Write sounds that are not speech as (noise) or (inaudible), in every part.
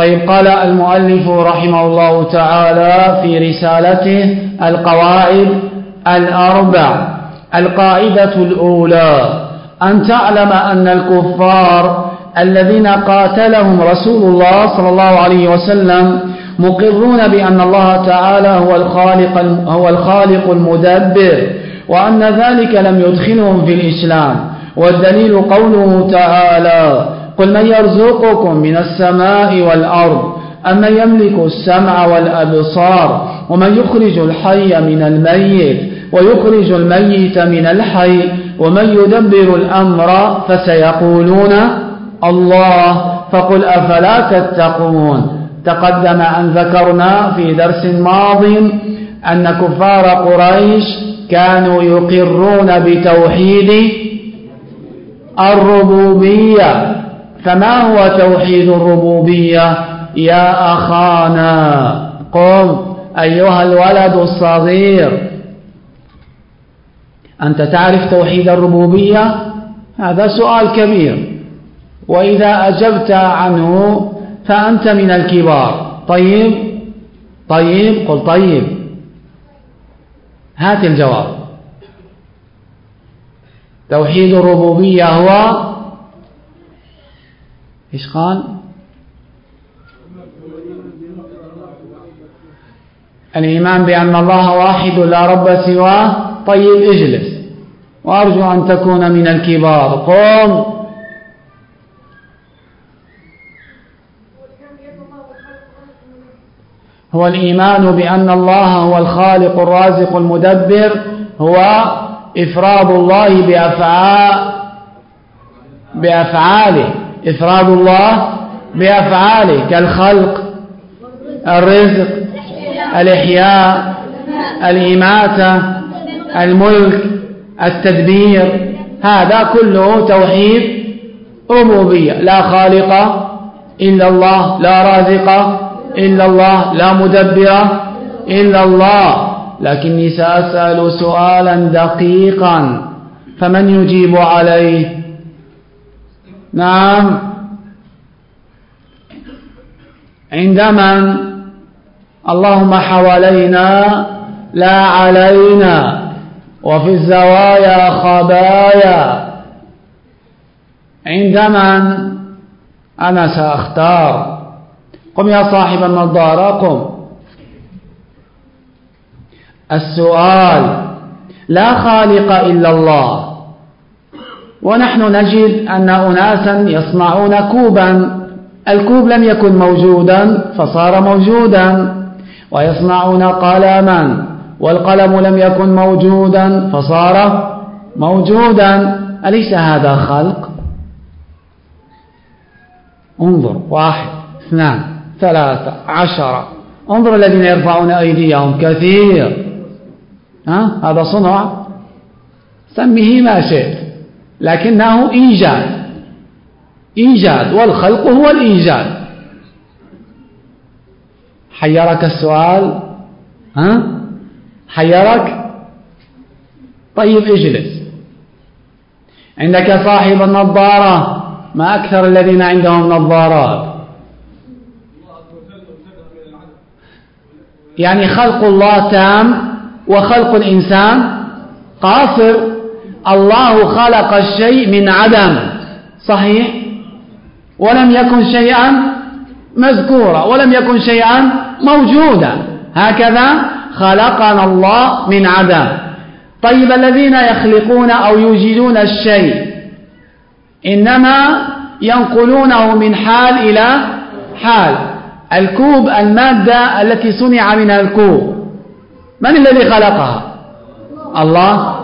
طيب قال المؤلف رحمه الله تعالى في رسالته القواعد الأربع. القاعدة الأولى أن تعلم أن الكفار الذين قاتلهم رسول الله صلى الله عليه وسلم مقرون بأن الله تعالى هو الخالق, هو الخالق المدبر وأن ذلك لم يدخلهم في الإسلام. والدليل قوله تعالى قل من يرزقكم من السماء والأرض أما يملك السمع والأبصار ومن يخرج الحي من الميت ويخرج الميت من الحي ومن يدبر الأمر فسيقولون الله فقل أفلا تتقون تقدم أن ذكرنا في درس ماض أن كفار قريش كانوا يقرون بتوحيد الربوبية فما هو توحيد الربوبية؟ يا أخانا قم أيها الولد الصغير. أنت تعرف توحيد الربوبية؟ هذا سؤال كبير. وإذا أجبت عنه فأنت من الكبار. طيب؟ طيب؟ قل طيب. هات الجواب. توحيد الربوبية هو إيش قال؟ الإيمان بأن الله واحد لا رب سواه طيب اجلس وأرجو أن تكون من الكبار. قم هو الإيمان بأن الله هو الخالق الرازق المدبر هو إفراد الله بأفعال بأفعاله. إفراد الله بأفعاله كالخلق الرزق الإحياء الإماتة الملك التدبير. هذا كله توحيد ربوبية. لا خالق إلا الله لا رازق إلا الله لا مدبر إلا الله. لكني سأسأل سؤالا دقيقا فمن يجيب عليه؟ نعم. عندما اللهم حوالينا لا علينا وفي الزوايا خبايا. عندما أنا سأختار قم يا صاحب النظارة قم السؤال لا خالق إلا الله. ونحن نجد أن أناسا يصنعون كوبا. الكوب لم يكن موجودا فصار موجودا. ويصنعون قلما والقلم لم يكن موجودا فصار موجودا. أليس هذا خلق؟ انظر واحد اثنان ثلاثة عشرة. انظر الذين يرفعون أيديهم كثير. ها؟ هذا صنع. سميه ما شئت. لكنه إيجاد. إيجاد والخلق هو الإيجاد. حيرك السؤال ها؟ حيرك؟ طيب اجلس. عندك صاحب النظارة ما أكثر الذين عندهم نظارات؟ يعني خلق الله تام وخلق الإنسان قاصر. الله خلق الشيء من عدم. صحيح؟ ولم يكن شيئا مذكورا ولم يكن شيئا موجودا. هكذا خلقنا الله من عدم. طيب الذين يخلقون أو يوجدون الشيء إنما ينقلونه من حال إلى حال. الكوب المادة التي صنع منها الكوب من الذي خلقها؟ الله.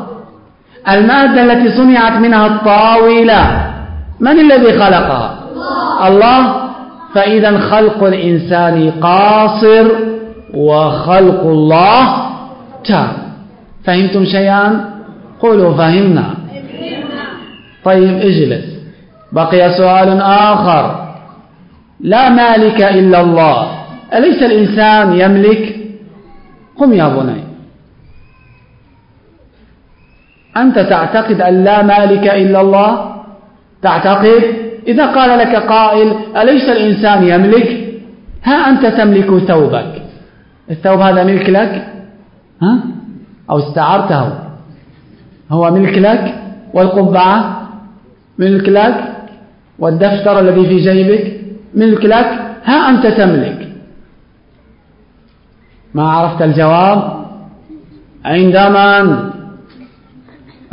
المادة التي صنعت منها الطاولة. من الذي خلقها؟ الله. فإذا خلق الإنسان قاصر وخلق الله تام. فهمتم شيئا؟ قولوا فهمنا. طيب اجلس. بقي سؤال آخر. لا مالك إلا الله. أليس الإنسان يملك؟ قم يا بني. أنت تعتقد أن لا مالك إلا الله؟ تعتقد؟ إذا قال لك قائل أليس الإنسان يملك؟ ها أنت تملك ثوبك. الثوب هذا ملك لك؟ ها؟ أو استعرته. هو ملك لك؟ والقبعة ملك لك؟ والدفتر الذي في جيبك ملك لك؟ ها أنت تملك. ما عرفت الجواب؟ عند من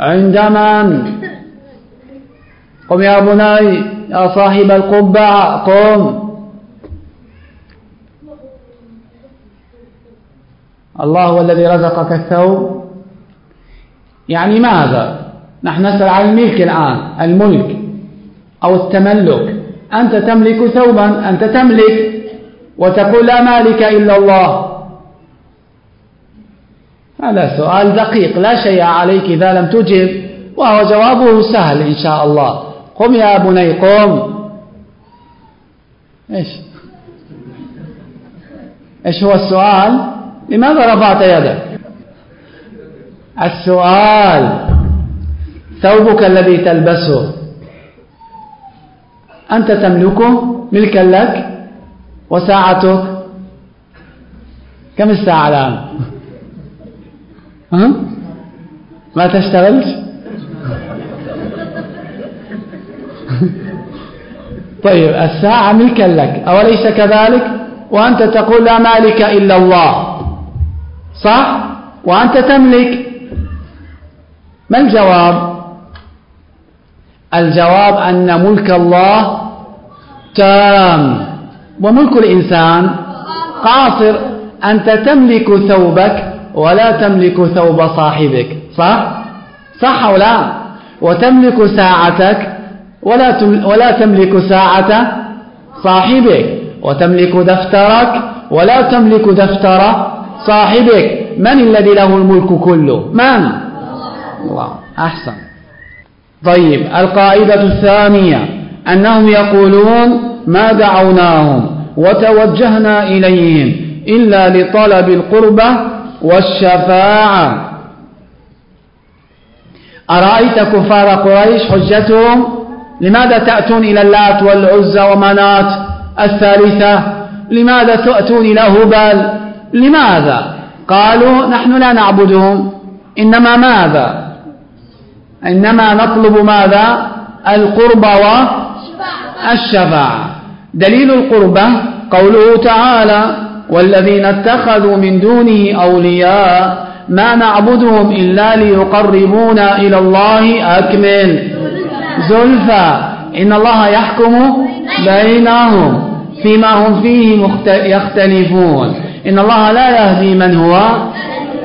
عند من قم يا بني يا صاحب القبعة قم. الله هو الذي رزقك الثوب. يعني ماذا؟ نحن نسأل عن الملك الآن الملك أو التملك. أنت تملك ثوبا أنت تملك وتقول لا مالك إلا الله. هذا سؤال دقيق لا شيء عليك إذا لم تجب وهو جوابه سهل إن شاء الله. قم يا بني قم. إيش؟ إيش هو السؤال؟ لماذا رفعت يدك؟ السؤال ثوبك الذي تلبسه أنت تملكه؟ ملكا لك؟ وساعتك؟ كم الساعة الآن؟ ها؟ ما تشتغلش؟ طيب الساعة ملكا لك. أوليس كذلك؟ وأنت تقول لا مالك إلا الله. صح؟ وأنت تملك. ما الجواب؟ الجواب أن ملك الله تام. وملك الإنسان قاصر. أنت تملك ثوبك. ولا تملك ثوب صاحبك. صح؟ صح أو لا؟ وتملك ساعتك ولا ولا تملك ساعة صاحبك. وتملك دفترك ولا تملك دفتر صاحبك. من الذي له الملك كله؟ من؟ الله. أحسن. طيب القاعدة الثانية. أنهم يقولون ما دعوناهم وتوجهنا إليهم إلا لطلب القربة والشفاعة. أرأيت كفار قريش حجتهم؟ لماذا تأتون إلى اللات والعزى ومنات الثالثة؟ لماذا تأتون إلى هبل لماذا؟ قالوا نحن لا نعبدهم. إنما ماذا؟ إنما نطلب ماذا؟ القرب والشفاعة دليل القربة قوله تعالى والذين اتخذوا من دونه أولياء ما نعبدهم إلا ليقربونا إلى الله. أكمل. زلفى. إن الله يحكم بينهم فيما هم فيه يختلفون. إن الله لا يهدي من هو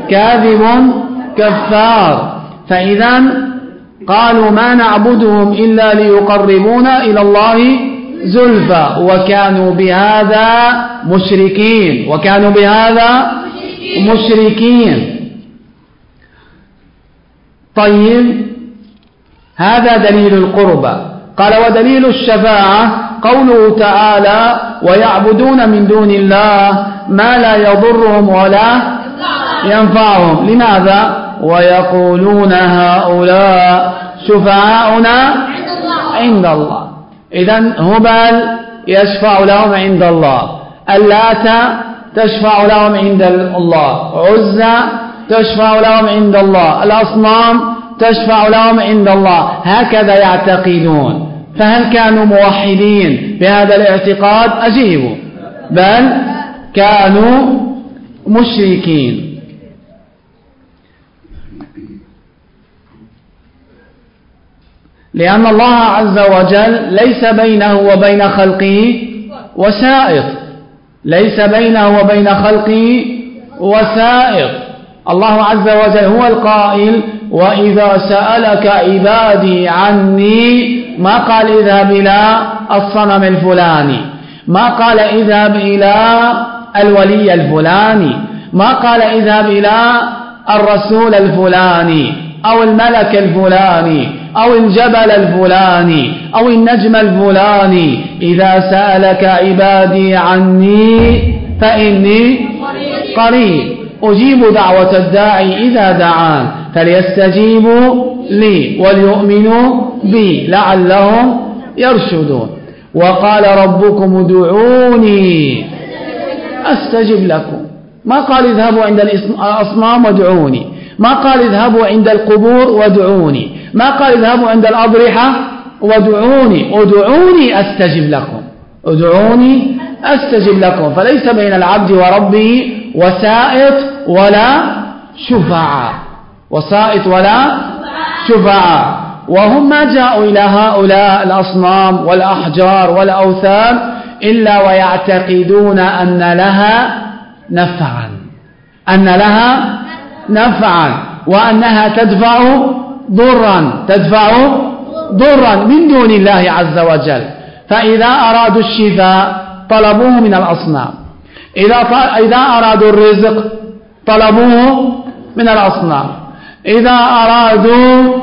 كاذب كفار. فإذا قالوا ما نعبدهم إلا ليقربونا إلى الله. زلفى وكانوا بهذا مشركين. وكانوا بهذا مشركين. طيب هذا دليل القربى. قال ودليل الشفاعة قوله تعالى ويعبدون من دون الله ما لا يضرهم ولا ينفعهم لماذا؟ ويقولون هؤلاء شفعاؤنا عند الله. إذا هبل يشفع لهم عند الله. اللات تشفع لهم عند الله. عزى تشفع لهم عند الله. الأصنام تشفع لهم عند الله. هكذا يعتقدون. فهل كانوا موحدين بهذا الاعتقاد؟ أجيبوا. بل كانوا مشركين. لأن الله عز وجل ليس بينه وبين خلقه وسائط. ليس بينه وبين خلقه وسائط. الله عز وجل هو القائل وإذا سألك عبادي عني ما قال اذهب إلى الصنم الفلاني. ما قال اذهب إلى الولي الفلاني. ما قال اذهب إلى الرسول الفلاني. أو الملك الفلاني أو الجبل الفلاني أو النجم الفلاني إذا سألك عبادي عني فإني قريب. أجيب دعوة الداعي إذا دعان فليستجيبوا لي وليؤمنوا بي لعلهم يرشدون. وقال ربكم ادعوني أستجب لكم. ما قال اذهبوا عند الأصنام وادعوني. ما قال اذهبوا عند القبور وادعوني. ما قال اذهبوا عند الأضرحة وادعوني. ادعوني أستجب لكم. ادعوني أستجب لكم. فليس بين العبد وربه وسائط ولا شفعاء وسائط ولا شفعاء وهم ما جاءوا إلى هؤلاء الأصنام والأحجار والأوثان إلا ويعتقدون أن لها نفعا. أن لها نفعا وأنها تدفع ضرا تدفع ضرا من دون الله عز وجل. فإذا أرادوا الشفاء طلبوه من الأصنام. إذا إذا أرادوا الرزق طلبوه من الأصنام. إذا أرادوا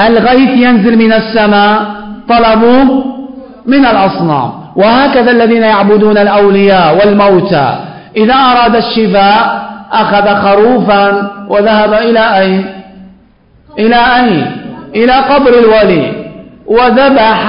الغيث ينزل من السماء طلبوه من الأصنام. وهكذا الذين يعبدون الأولياء والموتى. إذا أراد الشفاء أخذ خروفا وذهب إلى أين؟ إلى أين؟ إلى قبر الولي. وذبح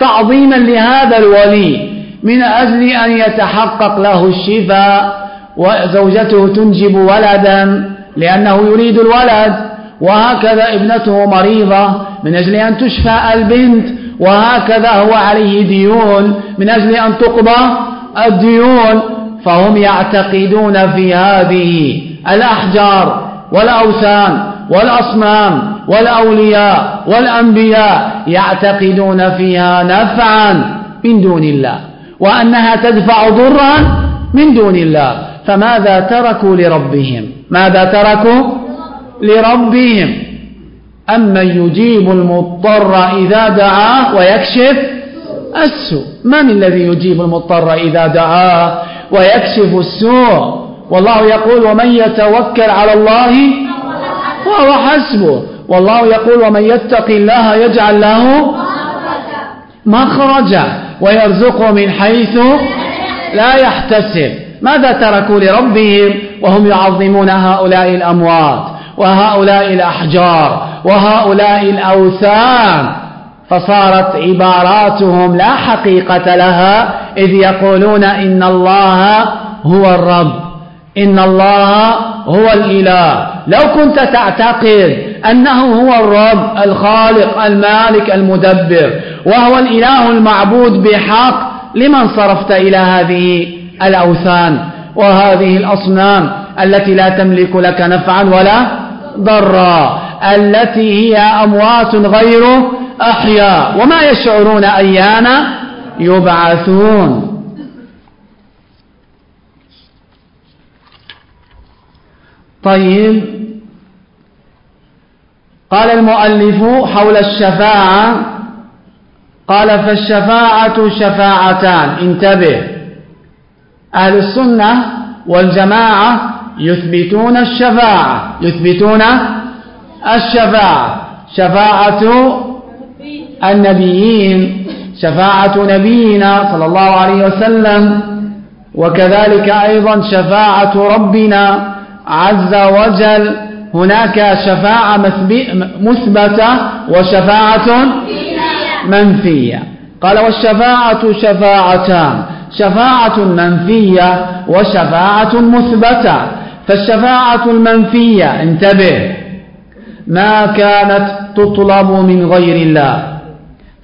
تعظيما لهذا الولي من أجل أن يتحقق له الشفاء وزوجته تنجب ولدا لأنه يريد الولد. وهكذا ابنته مريضة من أجل أن تشفى البنت. وهكذا هو عليه ديون من أجل أن تقضى الديون. فهم يعتقدون في هذه الأحجار والأوثان والأصنام والأولياء والأنبياء يعتقدون فيها نفعا من دون الله وأنها تدفع ضرا من دون الله. فماذا تركوا لربهم؟ ماذا تركوا لربهم؟ أمن يجيب المضطر إذا دعاه ويكشف السوء؟ من الذي يجيب المضطر إذا دعاه ويكشف السوء. والله يقول ومن يتوكل على الله فهو حسبه. والله يقول ومن يتق الله يجعل له مخرجا ويرزقه من حيث لا يحتسب. ماذا تركوا لربهم؟ وهم يعظمون هؤلاء الأموات وهؤلاء الأحجار وهؤلاء الأوثان. فصارت عباراتهم لا حقيقة لها إذ يقولون إن الله هو الرب إن الله هو الإله. لو كنت تعتقد أنه هو الرب الخالق المالك المدبر وهو الإله المعبود بحق لمن صرفت إلى هذه الأوثان وهذه الأصنام التي لا تملك لك نفعا ولا ضرا التي هي أموات غير أحياء وما يشعرون أيان يبعثون. طيب. قال المؤلف حول الشفاعة قال فالشفاعة شفاعتان. انتبه. أهل السنة والجماعة يثبتون الشفاعة. يثبتون الشفاعة. شفاعة النبيين شفاعة نبينا صلى الله عليه وسلم وكذلك أيضا شفاعة ربنا عز وجل. هناك شفاعة مثبتة وشفاعة منفية. قال والشفاعة شفاعتان شفاعة منفية وشفاعة مثبتة. فالشفاعة المنفية انتبه ما كانت تطلب من غير الله.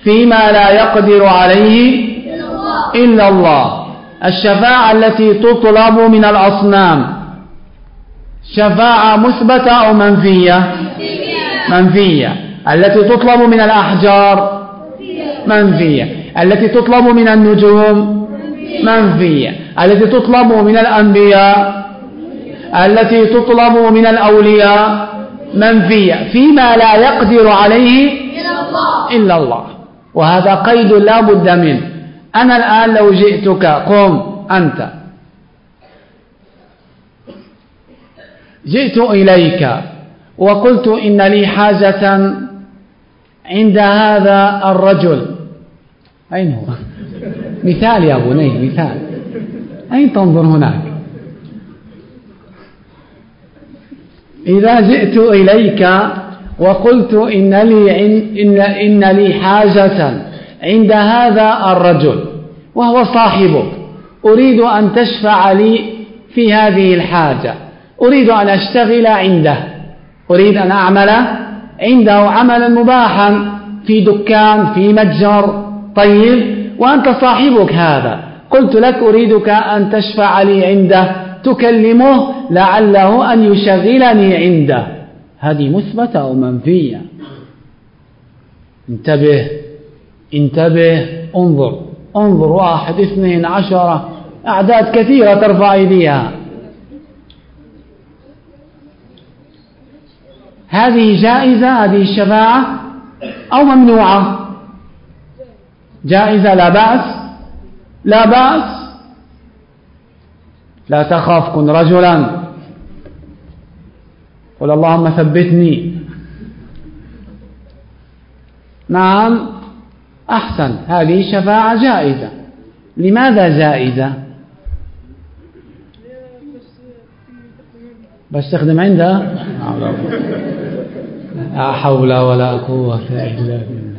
فيما لا يقدر عليه إلا الله. الشفاعة التي تطلب من الأصنام. شفاعة مثبتة أو منفية؟ منفية. التي تطلب من الأحجار؟ منفية. التي تطلب من النجوم؟ منفية. التي تطلب من الأنبياء؟ التي تطلب من الأولياء؟ منفية. فيما لا يقدر عليه إلا الله. وهذا قيد لا بد منه. أنا الآن لو جئتك قم أنت. جئت إليك وقلت إن لي حاجة عند هذا الرجل. أين هو؟ مثال يا بني مثال. أين تنظر هناك؟ إذا جئت إليك وقلت إن لي, إن, إن لي حاجة عند هذا الرجل وهو صاحبك. أريد أن تشفع لي في هذه الحاجة. أريد أن أشتغل عنده. أريد أن أعمل عنده عملا مباحا في دكان في متجر. طيب وأنت صاحبك هذا. قلت لك أريدك أن تشفع لي عنده. تكلمه لعله أن يشغلني عنده. هذه مثبتة أو منفية؟ انتبه انتبه انظر. انظر واحد اثنين عشرة. أعداد كثيرة ترفع أيديها. هذه جائزة هذه الشفاعة أو ممنوعة؟ جائزة لا بأس. لا بأس. لا تخاف كن رجلا. قل اللهم ثبتني. نعم أحسن. هذه الشفاعة جائزة. لماذا جائزة؟ بستخدم عندها؟ لا حول ولا قوة إلا بالله.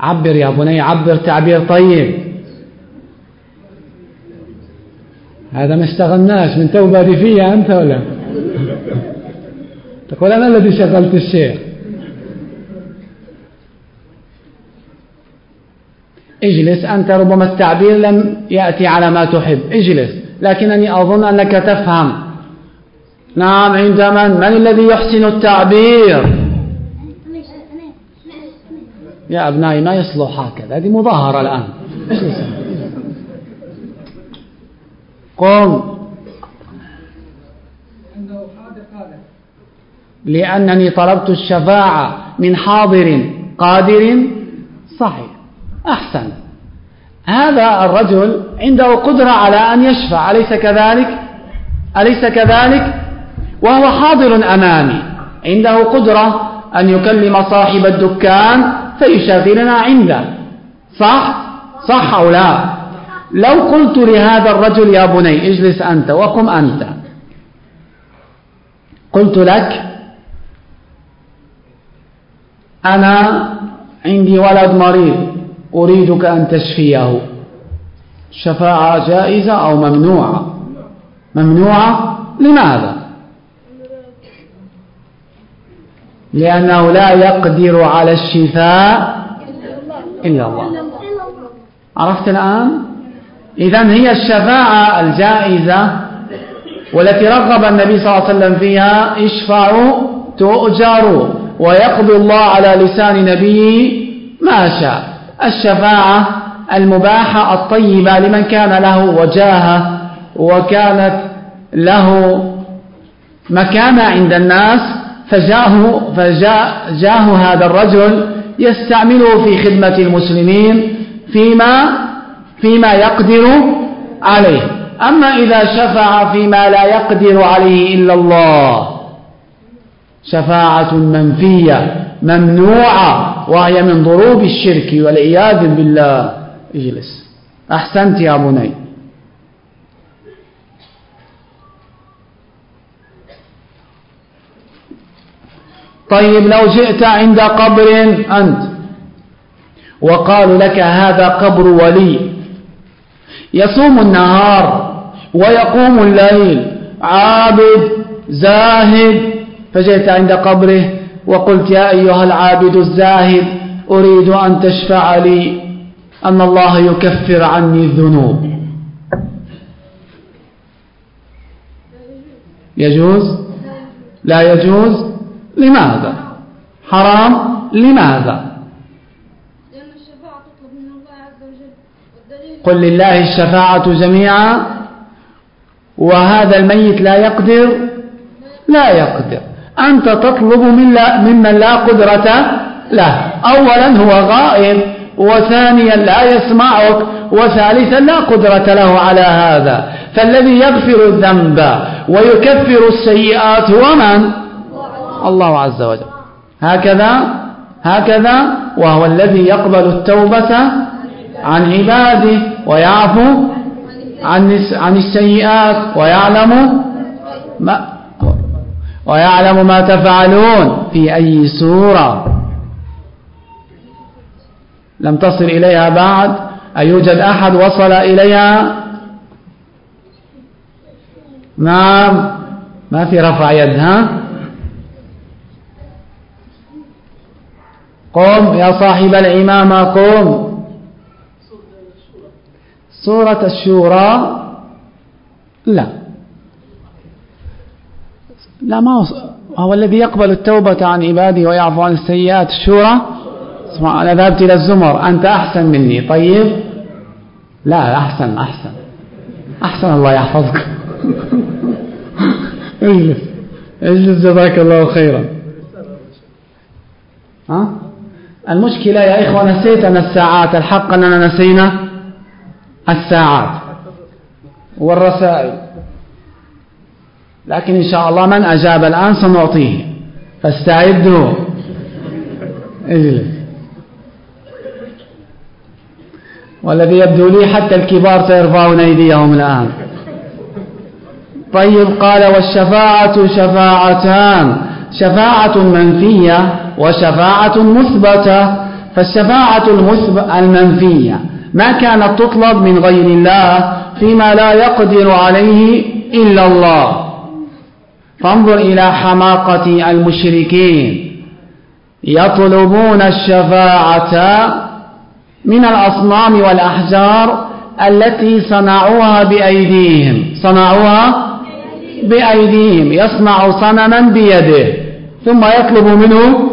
عبر يا بني عبر تعبير طيب. هذا ما اشتغلناش من توبة فيها أنت ولا؟ تقول أنا الذي شغلت الشيخ. اجلس أنت ربما التعبير لم يأتي على ما تحب. اجلس لكنني أظن أنك تفهم. نعم عند من؟ من الذي يحسن التعبير؟ يا أبنائي ما يصلح هكذا؟ هذه مظاهرة الآن. قم لأنني طلبت الشفاعة من حاضر قادر. صحيح. أحسن. هذا الرجل عنده قدرة على أن يشفع. أليس كذلك؟ أليس كذلك؟ وهو حاضر أمامي. عنده قدرة أن يكلم صاحب الدكان فيشغلنا عنده. صح؟ صح أو لا؟ لو قلت لهذا الرجل يا بني اجلس أنت وقم أنت. قلت لك أنا عندي ولد مريض أريدك أن تشفيه. شفاعة جائزة أو ممنوعة؟ ممنوعة؟ لماذا؟ لأنه لا يقدر على الشفاء إلا الله. عرفت الآن؟ إذا هي الشفاعة الجائزة والتي رغب النبي صلى الله عليه وسلم فيها اشفعوا تؤجروا ويقضي الله على لسان نبيه ما شاء. الشفاعة المباحة الطيبة لمن كان له وجاهة وكانت له مكانة عند الناس فجاه, فجاء جاه هذا الرجل يستعمله في خدمة المسلمين فيما فيما يقدر عليه. أما إذا شفع فيما لا يقدر عليه إلا الله شفاعة منفية ممنوعة وهي من ضروب الشرك والعياذ بالله. اجلس. أحسنت يا بني. طيب لو جئت عند قبر أنت وقالوا لك هذا قبر ولي يصوم النهار ويقوم الليل. عابد زاهد. فجئت عند قبره وقلت يا أيها العابد الزاهد أريد أن تشفع لي. أن الله يكفر عني الذنوب. يجوز؟ لا يجوز. لماذا؟ حرام؟ لماذا؟ قل لله الشفاعة جميعا وهذا الميت لا يقدر لا يقدر. أنت تطلب من لا ممن لا قدرة له. أولا هو غائب وثانيا لا يسمعك وثالثا لا قدرة له على هذا. فالذي يغفر الذنب ويكفر السيئات هو من؟ الله عز وجل. هكذا هكذا وهو الذي يقبل التوبة عن عباده. ويعفو عن عن السيئات ويعلم ما ويعلم ما تفعلون في أي سورة. لم تصل إليها بعد؟ أيوجد أحد وصل إليها؟ نعم. ما في رفع يد ها؟ قم يا صاحب العمامة قم. سورة الشورى؟ لا. لا ما هو الذي يقبل التوبة عن عباده ويعفو عن السيئات؟ الشورى؟ أنا ذهبت إلى الزمر. أنت أحسن مني. طيب؟ لا أحسن أحسن. أحسن الله يحفظك. (laughs) اجلس. اجلس جزاك الله خيرا. ها؟ المشكلة يا إخوة نسيتنا الساعات الحق أننا نسينا. الساعات والرسائل. لكن إن شاء الله من أجاب الآن سنعطيه. فاستعدوا. إجلس. والذي يبدو لي حتى الكبار سيرفعون أيديهم الآن. طيب قال والشفاعة شفاعتان. شفاعة منفية وشفاعة مثبتة. فالشفاعة المنفية ما كانت تطلب من غير الله فيما لا يقدر عليه إلا الله. فانظر إلى حماقة المشركين يطلبون الشفاعة من الأصنام والأحجار التي صنعوها بأيديهم. صنعوها بأيديهم. يصنع صنما بيده ثم يطلب منه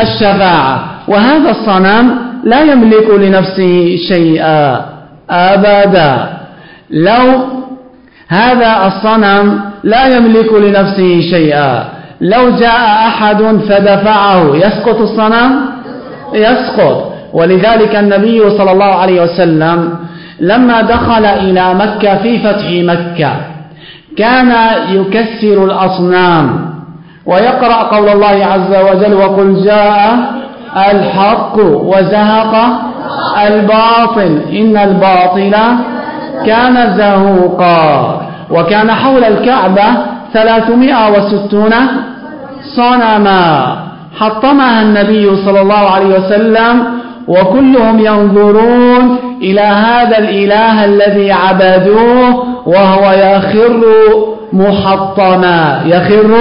الشفاعة. وهذا الصنم لا يملك لنفسه شيئا أبدا. لو هذا الصنم لا يملك لنفسه شيئا. لو جاء أحد فدفعه يسقط الصنم؟ يسقط. ولذلك النبي صلى الله عليه وسلم لما دخل إلى مكة في فتح مكة كان يكسر الأصنام. ويقرأ قول الله عز وجل وقل جاء الحق وزهق الباطل. إن الباطل كان زهوقا وكان حول الكعبة ثلاثمائة وستون صنما. حطمها النبي صلى الله عليه وسلم وكلهم ينظرون إلى هذا الإله الذي عبدوه وهو يخر محطما. يخر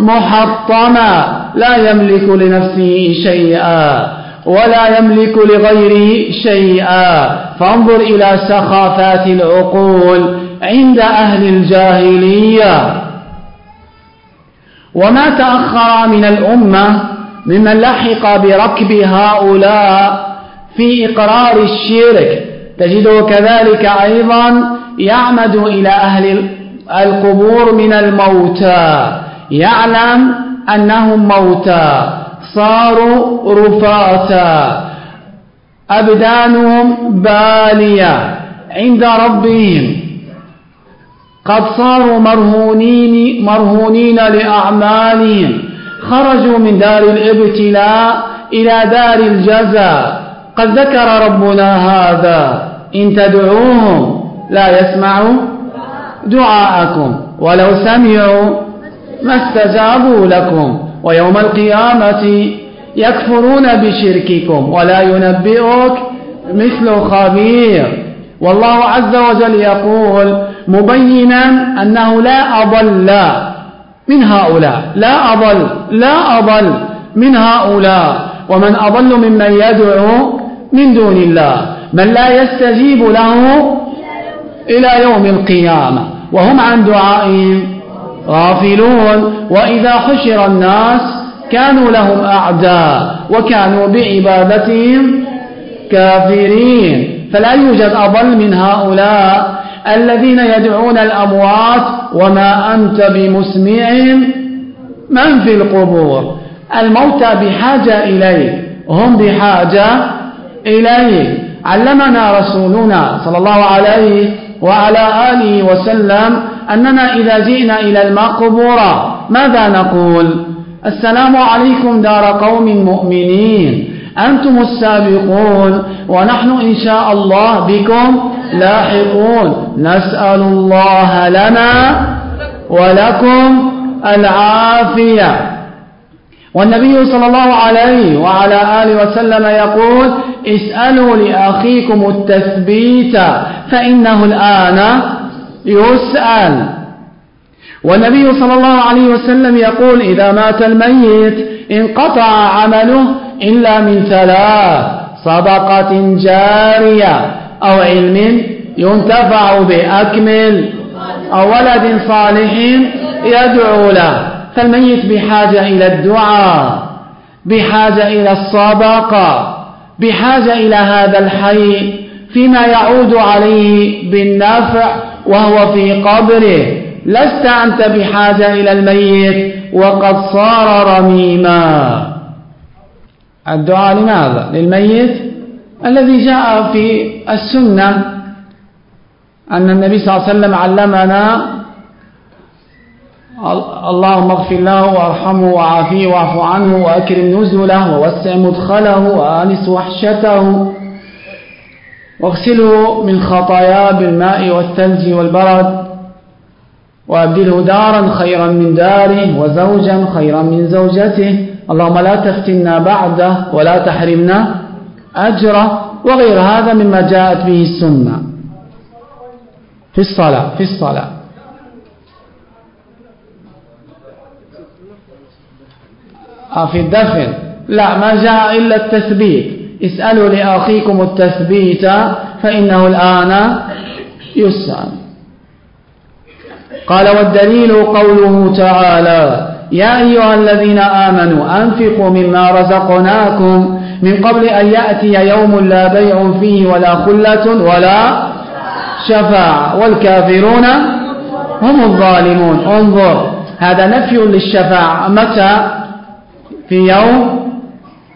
محطما. لا يملك لنفسه شيئا ولا يملك لغيره شيئا. فانظر إلى سخافات العقول عند أهل الجاهلية. وما تأخر من الأمة ممن لحق بركب هؤلاء في إقرار الشرك. تجده كذلك أيضا يعمد إلى أهل القبور من الموتى. يعلم أنهم موتى صاروا رفاتا. أبدانهم بالية عند ربهم. قد صاروا مرهونين, مرهونين لأعمالهم. خرجوا من دار الابتلاء إلى دار الجزاء. قد ذكر ربنا هذا. إن تدعوهم لا يسمعوا دعاءكم. ولو سمعوا ما استجابوا لكم ويوم القيامة يكفرون بشرككم ولا ينبئك مثل خبير. والله عز وجل يقول مبينا أنه لا أضل من هؤلاء لا أضل لا أضل من هؤلاء. ومن أضل ممن يدعو من دون الله من لا يستجيب له إلى يوم القيامة. وهم عن دعائهم غافلون. وإذا حشر الناس كانوا لهم أعداء وكانوا بعبادتهم كافرين. فلا يوجد أضل من هؤلاء الذين يدعون الأموات وما أنت بمسمع من في القبور؟ الموتى بحاجة إليه هم بحاجة إليه. علمنا رسولنا صلى الله عليه وعلى آله وسلم أننا إذا جئنا إلى المقبورة ماذا نقول؟ السلام عليكم دار قوم مؤمنين. أنتم السابقون ونحن إن شاء الله بكم لاحقون. نسأل الله لنا ولكم العافية. والنبي صلى الله عليه وعلى آله وسلم يقول اسألوا لأخيكم التثبيت فإنه الآن يسأل. والنبي صلى الله عليه وسلم يقول إذا مات الميت انقطع عمله إلا من ثلاث صدقة جارية أو علم ينتفع بأكمل أو ولد صالح يدعو له. فالميت بحاجة إلى الدعاء بحاجة إلى الصدقة بحاجة إلى هذا الحي فيما يعود عليه بالنفع وهو في قبره. لست أنت بحاجة إلى الميت وقد صار رميما. الدعاء لماذا؟ للميت الذي جاء في السنة أن النبي صلى الله عليه وسلم علمنا اللهم اغفر له وارحمه وعافيه واعف عنه وأكرم نزله ووسع مدخله وآنس وحشته واغسله من خطاياه بالماء والثلج والبرد وأبدله دارا خيرا من داره وزوجا خيرا من زوجته اللهم لا تفتنا بعده ولا تحرمنا أجره وغير هذا مما جاءت به السنة في الصلاة في الصلاة في الدفن لا ما جاء إلا التثبيت. اسألوا لأخيكم التثبيت فإنه الآن يسأل. قال والدليل قوله تعالى يا أيها الذين آمنوا أنفقوا مما رزقناكم من قبل أن يأتي يوم لا بيع فيه ولا خلة ولا شفاعة. والكافرون هم الظالمون. انظر هذا نفي للشفاعة. متى؟ في يوم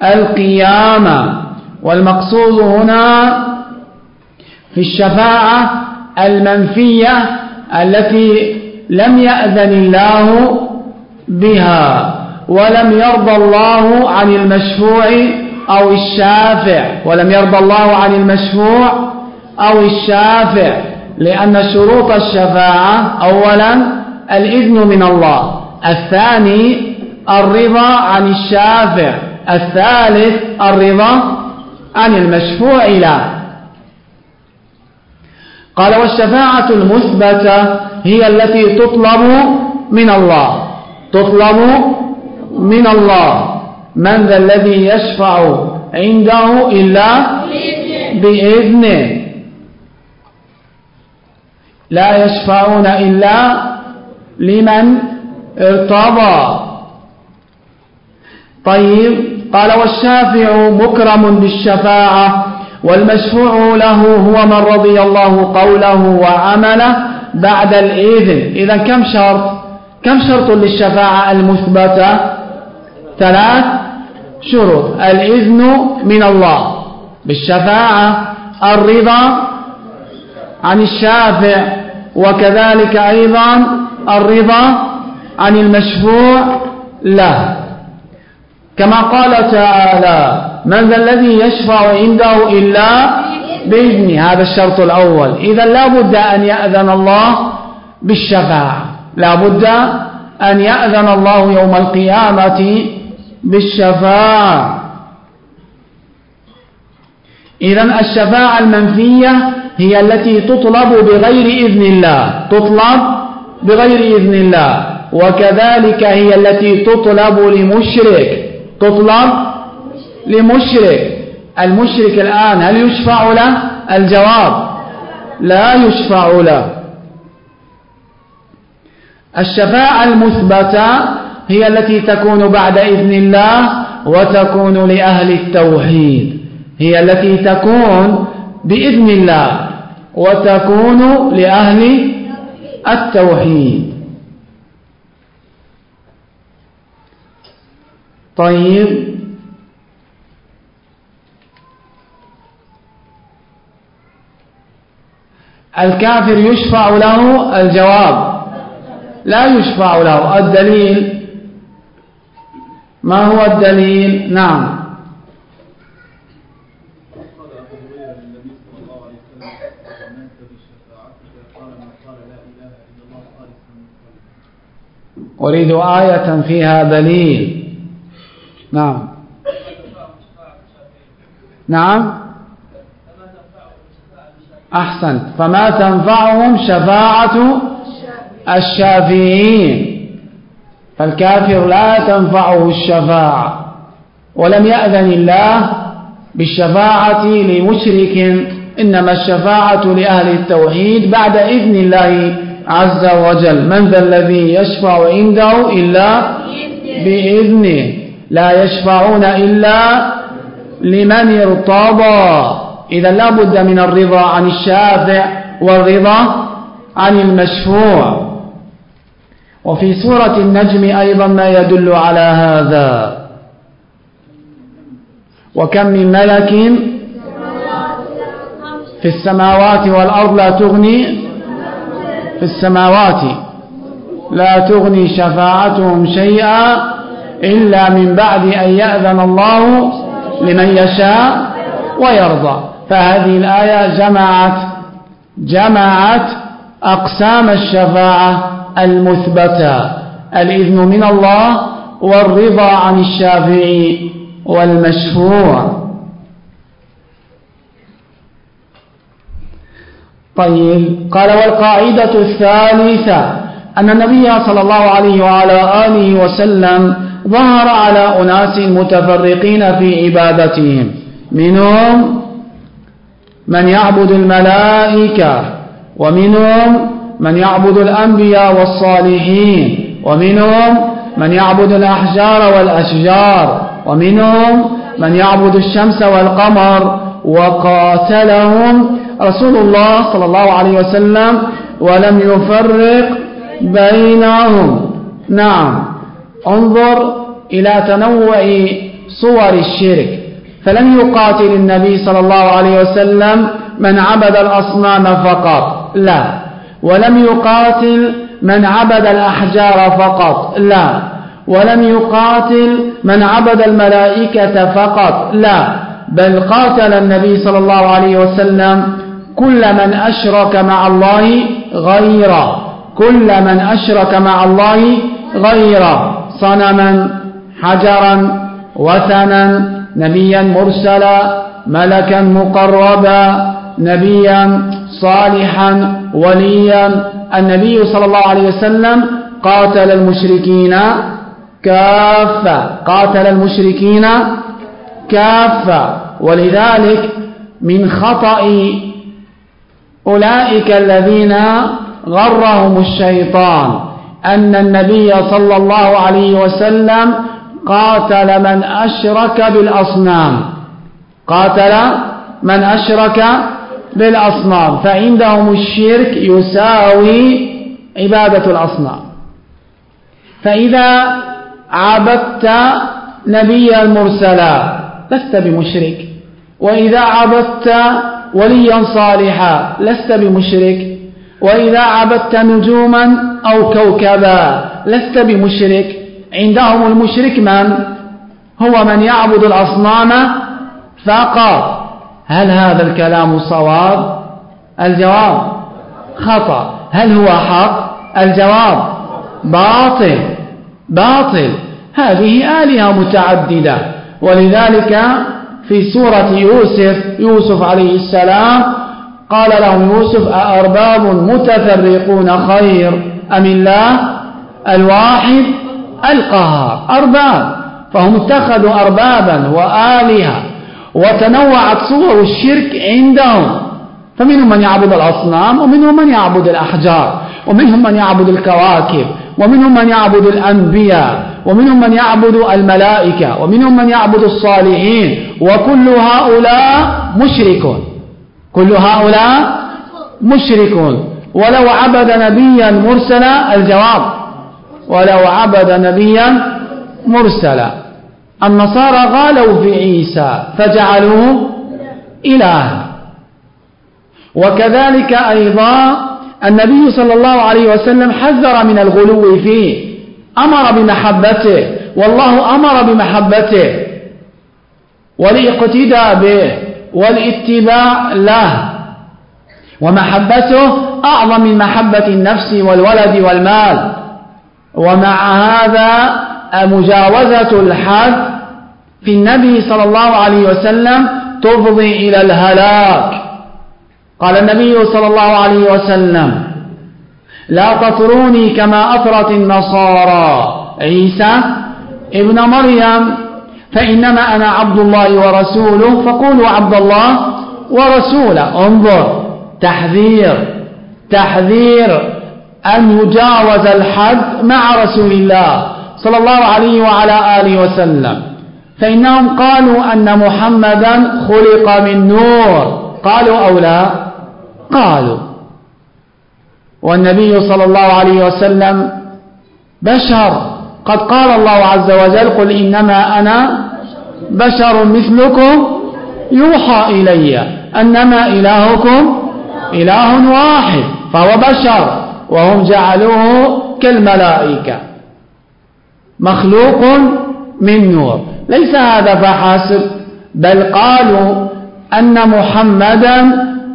القيامة. والمقصود هنا في الشفاعة المنفية التي لم يأذن الله بها ولم يرضى الله عن المشفوع أو الشافع ولم يرضى الله عن المشفوع أو الشافع لأن شروط الشفاعة أولا الإذن من الله الثاني الرضا عن الشافع. الثالث الرضا عن المشفوع له قال والشفاعة المثبتة هي التي تطلب من الله. تطلب من الله. من ذا الذي يشفع عنده إلا بإذنه. لا يشفعون إلا لمن ارتضى. طيب. قال والشافع مكرم بالشفاعة والمشفوع له هو من رضي الله قوله وعمله بعد الإذن. إذا كم شرط؟ كم شرط للشفاعة المثبتة؟ ثلاث شروط. الإذن من الله بالشفاعة الرضا عن الشافع وكذلك أيضا الرضا عن المشفوع له. كما قال تعالى من ذا الذي يشفع عنده إلا بإذن هذا الشرط الأول. إذا لا بد أن يأذن الله بالشفاعة. لا بد أن يأذن الله يوم القيامة بالشفاعة. إذا الشفاعة المنفية هي التي تطلب بغير إذن الله. تطلب بغير إذن الله. وكذلك هي التي تطلب لمشرك. تطلب لمشرك. المشرك الآن هل يشفع له؟ الجواب لا يشفع له. الشفاعة المثبتة هي التي تكون بعد إذن الله وتكون لأهل التوحيد. هي التي تكون بإذن الله وتكون لأهل التوحيد. طيب. الكافر يشفع له الجواب. لا يشفع له. الدليل. ما هو الدليل؟ نعم. أريد آية فيها دليل. نعم. نعم. أحسنت. فما تنفعهم شفاعة الشافعين. فالكافر لا تنفعه الشفاعة. ولم يأذن الله بالشفاعة لمشرك إنما الشفاعة لأهل التوحيد بعد إذن الله عز وجل. من ذا الذي يشفع عنده إلا بإذنه. لا يشفعون إلا لمن ارتضى. إذا لا بد من الرضا عن الشافع والرضا عن المشفوع. وفي سورة النجم أيضا ما يدل على هذا. وكم من ملك في السماوات والأرض لا تغني في السماوات. لا تغني شفاعتهم شيئا إلا من بعد أن يأذن الله لمن يشاء ويرضى. فهذه الآية جمعت جمعت أقسام الشفاعة المثبتة. الإذن من الله والرضا عن الشافعي والمشفوع طيب قال والقاعدة الثالثة أن النبي صلى الله عليه وعلى آله وسلم ظهر على أناس متفرقين في عبادتهم. منهم من يعبد الملائكة ومنهم من يعبد الأنبياء والصالحين ومنهم من يعبد الأحجار والأشجار ومنهم من يعبد الشمس والقمر. وقاتلهم رسول الله صلى الله عليه وسلم ولم يفرق بينهم. نعم. انظر إلى تنوع صور الشرك. فلم يقاتل النبي صلى الله عليه وسلم من عبد الأصنام فقط لا. ولم يقاتل من عبد الأحجار فقط لا. ولم يقاتل من عبد الملائكة فقط لا. بل قاتل النبي صلى الله عليه وسلم كل من أشرك مع الله غيره كل من أشرك مع الله غيره. صنما حجرا وثنا نبيا مرسلا ملكا مقربا نبيا صالحا وليا. النبي صلى الله عليه وسلم قاتل المشركين كافة قاتل المشركين كافة. ولذلك من خطأ أولئك الذين غرهم الشيطان. أن النبي صلى الله عليه وسلم قاتل من أشرك بالأصنام. قاتل من أشرك بالأصنام. فعندهم الشرك يساوي عبادة الأصنام. فإذا عبدت نبيا مرسلا لست بمشرك. وإذا عبدت وليا صالحا لست بمشرك. وإذا عبدت نجوما أو كوكبا لست بمشرك. عندهم المشرك من؟ هو من يعبد الأصنام فقط. هل هذا الكلام صواب؟ الجواب خطأ. هل هو حق؟ الجواب باطل. باطل. هذه آلهة متعددة. ولذلك في سورة يوسف يوسف عليه السلام قال لهم يوسف أأرباب متفرقون خير أم الله؟ الواحد القهار أرباب فهم اتخذوا أربابا وآلهة وتنوعت صور الشرك عندهم. فمنهم من يعبد الأصنام ومنهم من يعبد الأحجار ومنهم من يعبد الكواكب ومنهم من يعبد الأنبياء ومنهم من يعبد الملائكة ومنهم من يعبد الصالحين وكل هؤلاء مشركون. كل هؤلاء مشركون. ولو عبد نبيا مرسلا الجواب. ولو عبد نبيا مرسلا. النصارى غالوا في عيسى فجعلوه إلها. وكذلك أيضا النبي صلى الله عليه وسلم حذر من الغلو فيه. أمر بمحبته. والله أمر بمحبته. والاقتداء به. والاتباع له ومحبته أعظم من محبة النفس والولد والمال. ومع هذا مجاوزة الحد في النبي صلى الله عليه وسلم تفضي إلى الهلاك. قال النبي صلى الله عليه وسلم لا تطروني كما أطرت النصارى. عيسى ابن مريم فإنما أنا عبد الله ورسوله فقولوا عبد الله ورسوله. انظر تحذير تحذير أن يجاوز الحد مع رسول الله صلى الله عليه وعلى آله وسلم. فإنهم قالوا أن محمدا خلق من نور. قالوا أو لا؟ قالوا. والنبي صلى الله عليه وسلم بشر. قد قال الله عز وجل قل إنما أنا بشر مثلكم يوحى إلي أنما إلهكم إله واحد فهو بشر وهم جعلوه كالملائكة مخلوق من نور ليس هذا فحسب بل قالوا أن محمدا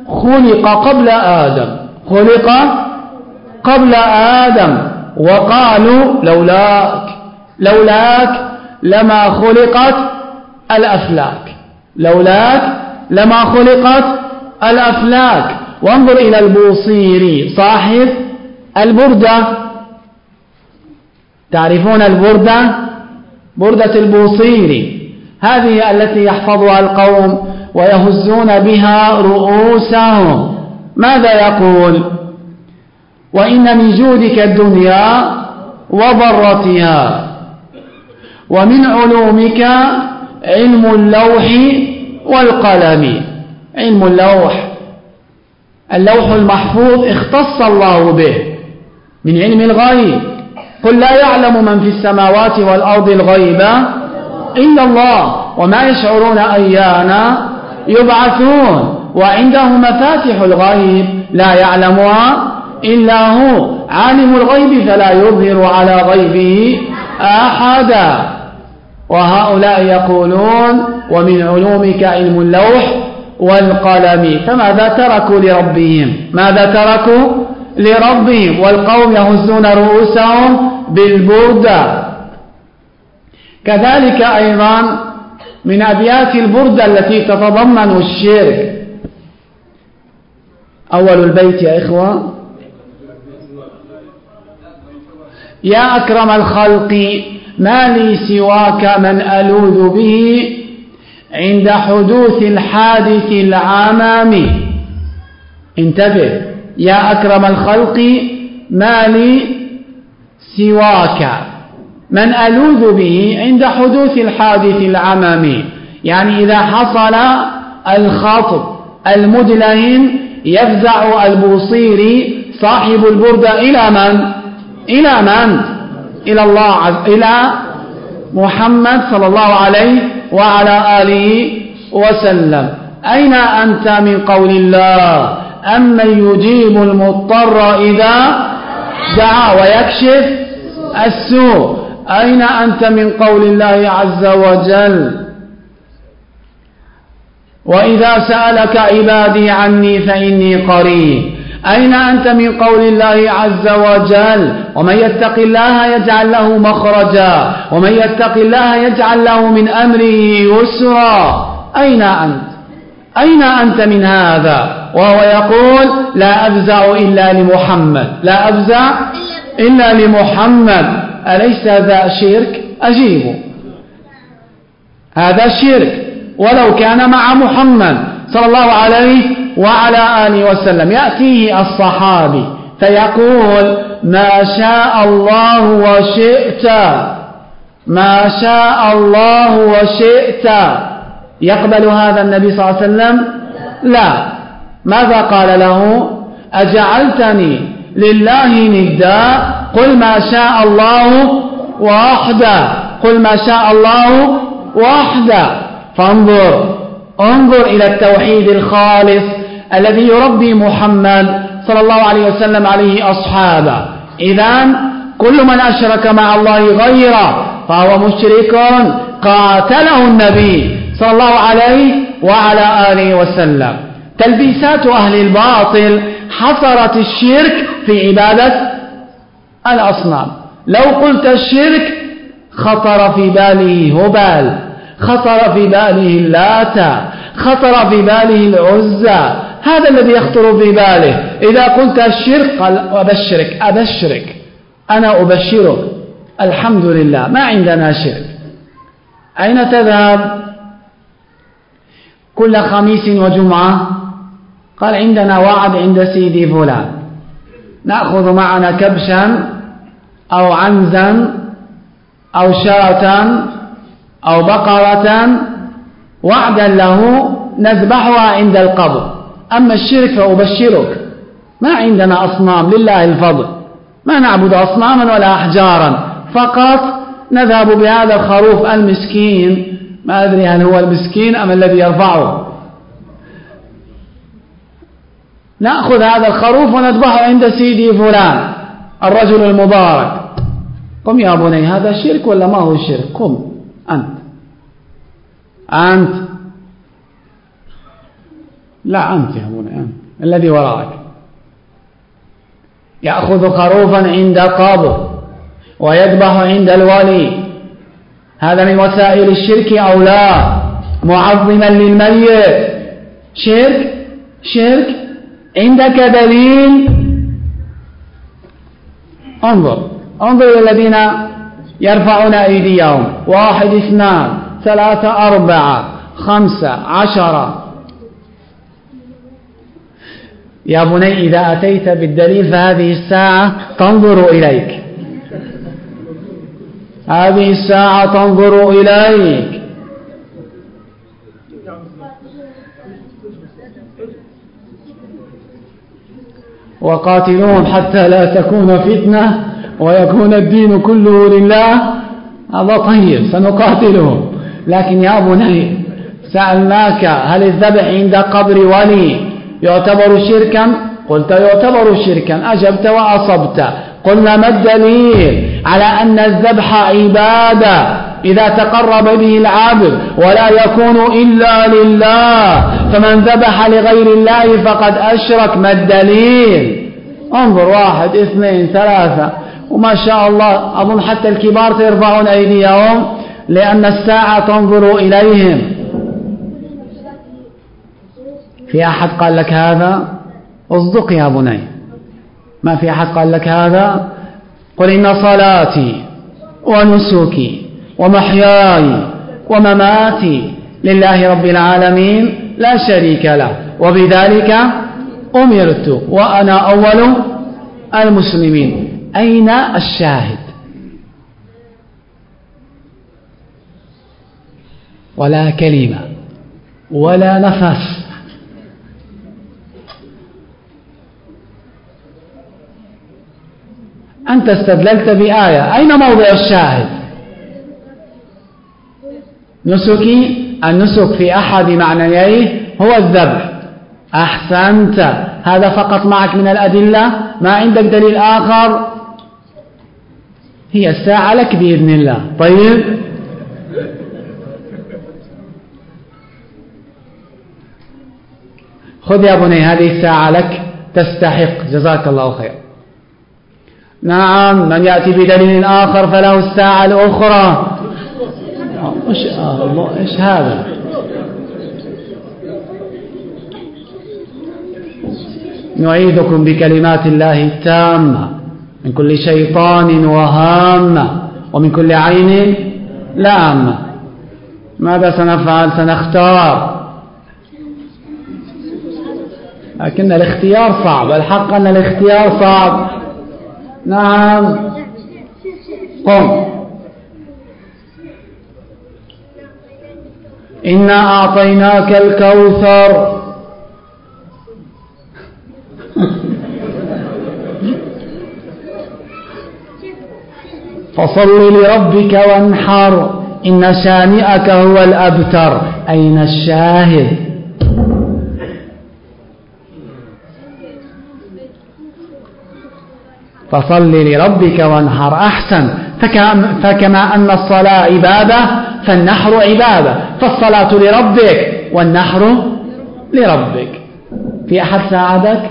خلق قبل آدم خلق قبل آدم وقالوا لولاك لولاك لما خلقت الأفلاك. لولاك لما خلقت الأفلاك. وانظر إلى البوصيري صاحب البردة. تعرفون البردة؟ بردة البوصيري هذه التي يحفظها القوم ويهزون بها رؤوسهم. ماذا يقول؟ وإن من جودك الدنيا وضرتها ومن علومك علم اللوح والقلم. علم اللوح. اللوح المحفوظ اختص الله به من علم الغيب. قل لا يعلم من في السماوات والأرض الغيب إلا الله وما يشعرون أيانا يبعثون. وعنده مفاتح الغيب لا يعلمها إلا هو. عالم الغيب فلا يظهر على غيبه أحدا وهؤلاء يقولون ومن علومك علم اللوح والقلم. فماذا تركوا لربهم؟ ماذا تركوا لربهم؟ والقوم يهزون رؤوسهم بالبردة كذلك أيضا من أبيات البردة التي تتضمن الشرك. أول البيت يا إخوة يا أكرم الخلق ما لي سواك من ألوذ به عند حدوث الحادث العمامي انتبه يا أكرم الخلق ما لي سواك من ألوذ به عند حدوث الحادث العمامي يعني إذا حصل الخطب المدلهم يفزع البوصيري صاحب البردة إلى من؟ إلى من؟ إلى الله عز إلى محمد صلى الله عليه وعلى آله وسلم. أين أنت من قول الله؟ أمن يجيب المضطر إذا دعا ويكشف السوء؟ أين أنت من قول الله عز وجل؟ وإذا سألك عبادي عني فإني قريب. أين أنت من قول الله عز وجل؟ ومن يتق الله يجعل له مخرجا. ومن يتق الله يجعل له من أمره يسرا. أين أنت؟ أين أنت من هذا؟ وهو يقول لا أفزع إلا لمحمد. لا أفزع إلا لمحمد. أليس ذا شرك؟ أجيبه هذا شرك. ولو كان مع محمد صلى الله عليه وعلى آله وسلم. يأتيه الصحابي فيقول ما شاء الله وشئت. ما شاء الله وشئت. يقبل هذا النبي صلى الله عليه وسلم؟ لا. ماذا قال له؟ أجعلتني لله ندا. قل ما شاء الله وحده. قل ما شاء الله وحده. فانظر. انظر إلى التوحيد الخالص. الذي يربي محمد صلى الله عليه وسلم عليه أصحابه. إذا كل من أشرك مع الله غيره فهو مشرك قاتله النبي صلى الله عليه وعلى آله وسلم. تلبيسات أهل الباطل حصرت الشرك في عبادة الأصنام. لو قلت الشرك خطر في باله هبال خطر في باله اللات خطر في باله العزى هذا الذي يخطر في باله. إذا قلت الشرك قال أبشرك أبشرك. أنا أبشرك. الحمد لله. ما عندنا شرك. أين تذهب؟ كل خميس وجمعة قال عندنا وعد عند سيدي فلان. نأخذ معنا كبشا أو عنزا أو شاة أو بقرة. وعدا له نذبحها عند القبر. أما الشرك فأبشرك. ما عندنا أصنام لله الفضل. ما نعبد أصناما ولا أحجارا. فقط نذهب بهذا الخروف المسكين. ما أدري هل هو المسكين أم الذي يرفعه. نأخذ هذا الخروف ونذبحه عند سيدي فلان الرجل المبارك. قم يا بني هذا شرك ولا ما هو شرك؟ قم أنت. أنت. لا أنت يا أنت. الذي وراءك. يأخذ خروفا عند قبر ويذبح عند الولي. هذا من وسائل الشرك أو لا؟ معظما للميت. شرك؟ شرك؟ عندك دليل؟ انظر انظر إلى الذين يرفعون أيديهم. واحد اثنان ثلاثة أربعة خمسة عشرة. يا بني إذا أتيت بالدليل فهذه الساعة تنظر إليك. هذه الساعة تنظر إليك. وقاتلوهم حتى لا تكون فتنة ويكون الدين كله لله. هذا طيب سنقاتلهم. لكن يا بني سألناك هل الذبح عند قبر ولي؟ يعتبر شركا؟ قلت يعتبر شركا. أجبت وأصبت. قلنا ما الدليل؟ على أن الذبح عبادة. إذا تقرب به العبد ولا يكون إلا لله. فمن ذبح لغير الله فقد أشرك. ما الدليل؟ انظر واحد اثنين ثلاثة. وما شاء الله أظن حتى الكبار سيرفعون أيديهم لأن الساعة تنظر إليهم. في أحد قال لك هذا؟ اصدق يا بني. ما في أحد قال لك هذا؟ قل إن صلاتي ونسكي ومحياي ومماتي لله رب العالمين لا شريك له. وبذلك أمرت وأنا أول المسلمين. أين الشاهد؟ ولا كلمة ولا نفس. أنت استدللت بآية. أين موضع الشاهد؟ نسكي النسك في أحد معنييه هو الذبح. أحسنت. هذا فقط معك من الأدلة؟ ما عندك دليل آخر؟ هي الساعة لك بإذن الله. طيب. خذ يا بني هذه الساعة لك تستحق. جزاك الله خير. نعم من يأتي بدليل آخر فله الساعة الأخرى. إيش آه الله إيش هذا؟ نعيذكم بكلمات الله التامة. من كل شيطان وهامة ومن كل عين لامة ماذا سنفعل؟ سنختار. لكن الاختيار صعب. الحق أن الاختيار صعب. نعم. قم. إنا أعطيناك الكوثر. فصل لربك وانحر. إن شانئك هو الأبتر. أين الشاهد؟ فصل لربك وانحر أحسن. فكما أن الصلاة عبادة فالنحر عبادة. فالصلاة لربك والنحر لربك. في أحد ساعدك؟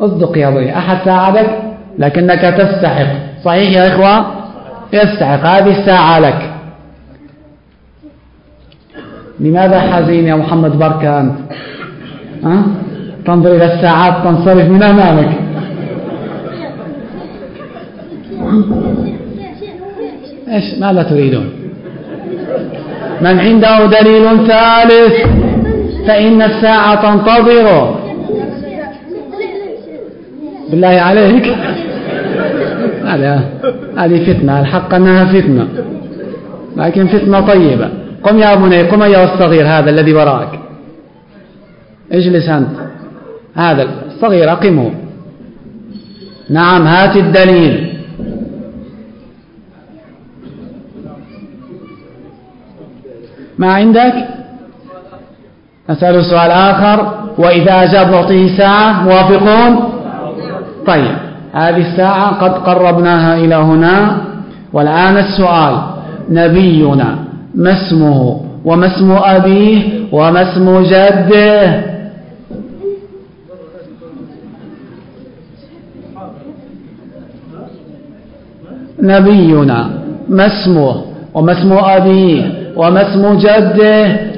اصدق يا بني أحد ساعدك؟ لكنك تستحق. صحيح يا إخوة؟ يستحق هذه الساعة لك. لماذا حزين يا محمد بركة أنت؟ أه؟ تنظر إلى الساعات تنصرف من أمامك. إيش؟ ماذا تريدون؟ من عنده دليل ثالث فإن الساعة تنتظر. بالله عليك. هذا هذه فتنة الحق أنها فتنة. لكن فتنة طيبة. قم يا بني قم يا الصغير هذا الذي وراك اجلس أنت. هذا الصغير أقمه. نعم هات الدليل. ما عندك؟ أسأل سؤال آخر. وإذا أجاب نعطيه ساعة موافقون؟ طيب هذه الساعة قد قربناها إلى هنا. والآن السؤال. نبينا ما اسمه؟ وما اسم أبيه؟ وما اسم جده؟ نبينا ما اسمه؟ وما اسم أبيه؟ وما اسم جده؟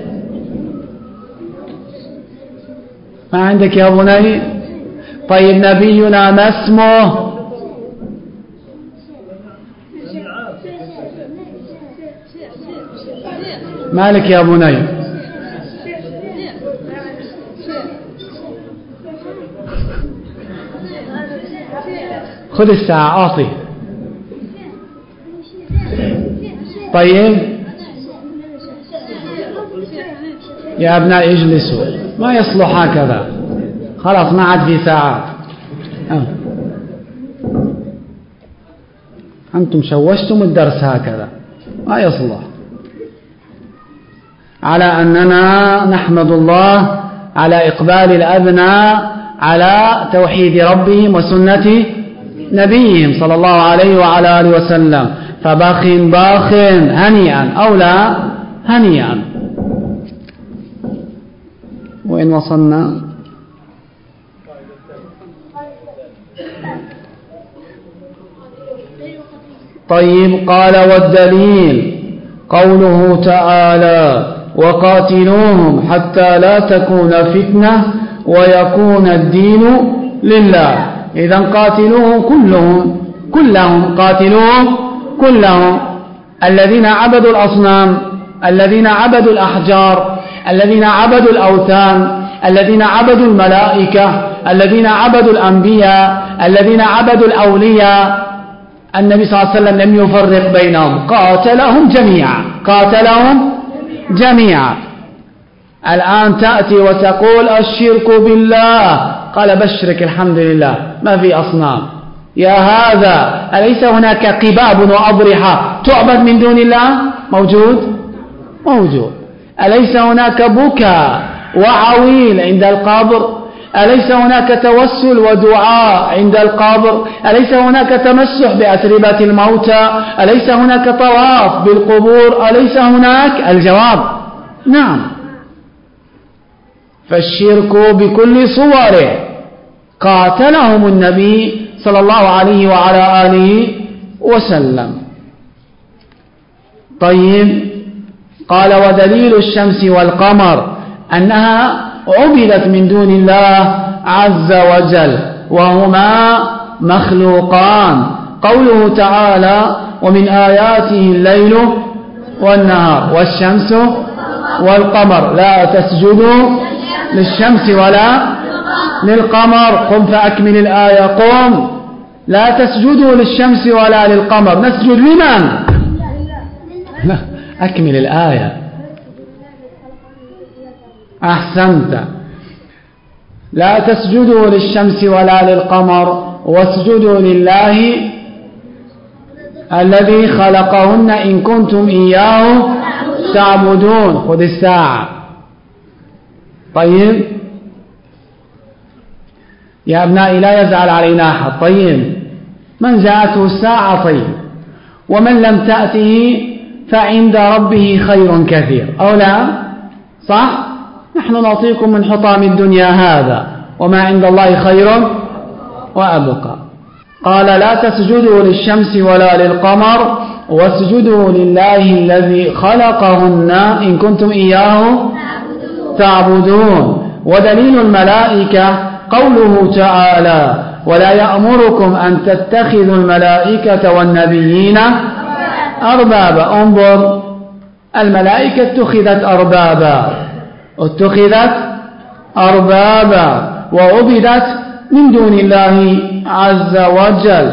ما عندك يا بني طيب نبينا ما اسمه؟ مالك يا بني خذ الساعة أعطي. طيب. يا أبناء اجلسوا. ما يصلح هكذا. خلاص ما عاد في ساعات أه. أنتم شوشتم الدرس هكذا. ما يصلح. على أننا نحمد الله على إقبال الأبناء على توحيد ربهم وسنة نبيهم صلى الله عليه وعلى آله وسلم. فباخ باخ هنيئا أو لا هنيئا. وإن وصلنا. طيب قال والدليل قوله تعالى وقاتلوهم حتى لا تكون فتنة ويكون الدين لله. إذا قاتلوهم كلهم كلهم قاتلوهم كلهم. الذين عبدوا الأصنام الذين عبدوا الأحجار الذين عبدوا الأوثان الذين عبدوا الملائكة الذين عبدوا الأنبياء الذين عبدوا الأولياء. النبي صلى الله عليه وسلم لم يفرق بينهم. قاتلهم جميعا. قاتلهم جميعا. الآن تأتي وتقول الشرك بالله. قال بشرك الحمد لله. ما في أصنام. يا هذا أليس هناك قباب وأضرحة تعبد من دون الله؟ موجود؟ موجود. أليس هناك بكى وعويل عند القبر؟ أليس هناك توسل ودعاء عند القبر؟ أليس هناك تمسح بأتربة الموتى؟ أليس هناك طواف بالقبور؟ أليس هناك؟ الجواب نعم. فالشرك بكل صوره قاتلهم النبي صلى الله عليه وعلى آله وسلم. طيب قال ودليل الشمس والقمر أنها عبدت من دون الله عز وجل وهما مخلوقان. قوله تعالى ومن آياته الليل والنهار والشمس والقمر. لا تسجدوا للشمس ولا للقمر. قم فأكمل الآية. قم. لا تسجدوا للشمس ولا للقمر. نسجد لمن؟ أكمل الآية أحسنت. لا تسجدوا للشمس ولا للقمر واسجدوا لله الذي خلقهن إن كنتم إياه تعبدون. خذ الساعة. طيب. يا أبنائي لا يزعل علينا أحد. طيب. من جاءته الساعة؟ طيب. ومن لم تأته فعند ربه خير كثير. أو لا؟ صح؟ نحن نعطيكم من حطام الدنيا هذا وما عند الله خير وأبقى. قال لا تسجدوا للشمس ولا للقمر واسجدوا لله الذي خلقهن إن كنتم إياه تعبدون. ودليل الملائكة قوله تعالى ولا يأمركم أن تتخذوا الملائكة والنبيين أربابا. انظر الملائكة اتخذت أربابا. اتخذت أربابا. وعبدت من دون الله عز وجل.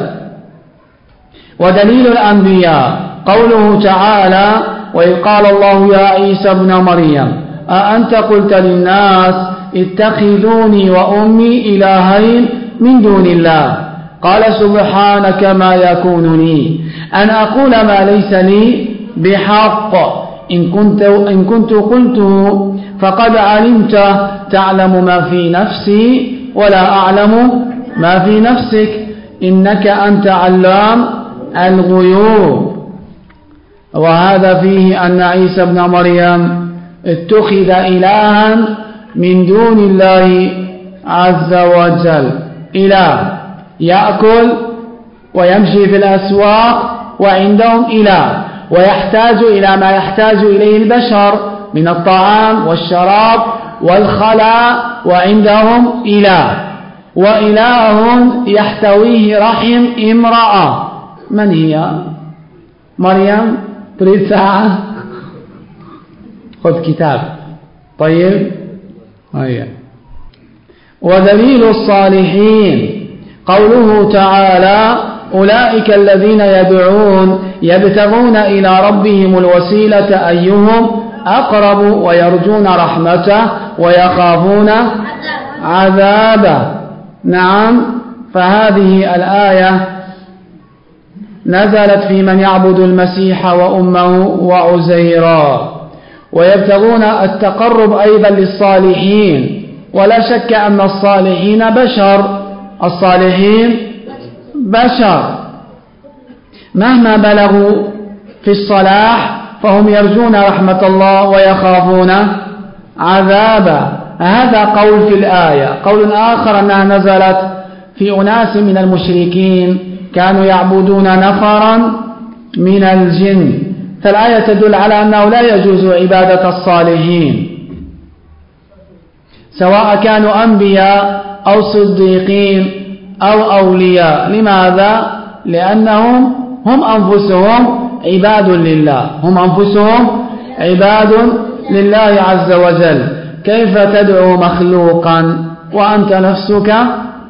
ودليل الأنبياء. قوله تعالى وإذ قال الله يا عيسى ابن مريم أأنت قلت للناس اتخذوني وأمي إلهين من دون الله؟ قال سبحانك ما يكون لي أن أقول ما ليس لي بحق. إن كنت, إن كنت قلته فقد علمت تعلم ما في نفسي ولا أعلم ما في نفسك. إنك أنت علام الغيوب. وهذا فيه أن عيسى بن مريم اتخذ إلها من دون الله عز وجل. إله. يأكل ويمشي في الأسواق وعندهم إله ويحتاج إلى ما يحتاج إليه البشر من الطعام والشراب والخلاء وعندهم إله وإله يحتويه رحم امرأة. من هي؟ مريم؟ تريد ساعة؟ خذ كتاب. طيب؟ هيا ودليل الصالحين. قوله تعالى أولئك الذين يدعون يبتغون إلى ربهم الوسيلة أيهم أقرب ويرجون رحمته ويخافون عذابه. نعم. فهذه الآية نزلت في من يعبد المسيح وأمه وعزيرا. ويبتغون التقرب أيضا للصالحين. ولا شك أن الصالحين بشر. الصالحين بشر. مهما بلغوا في الصلاح فهم يرجون رحمة الله ويخافون عذابه. هذا قول في الآية. قول آخر أنها نزلت في أناس من المشركين كانوا يعبدون نفرا من الجن. فالآية تدل على أنه لا يجوز عبادة الصالحين. سواء كانوا أنبياء أو صديقين أو أولياء. لماذا؟ لأنهم هم أنفسهم عباد لله. هم أنفسهم عباد لله عز وجل. كيف تدعو مخلوقا؟ وأنت نفسك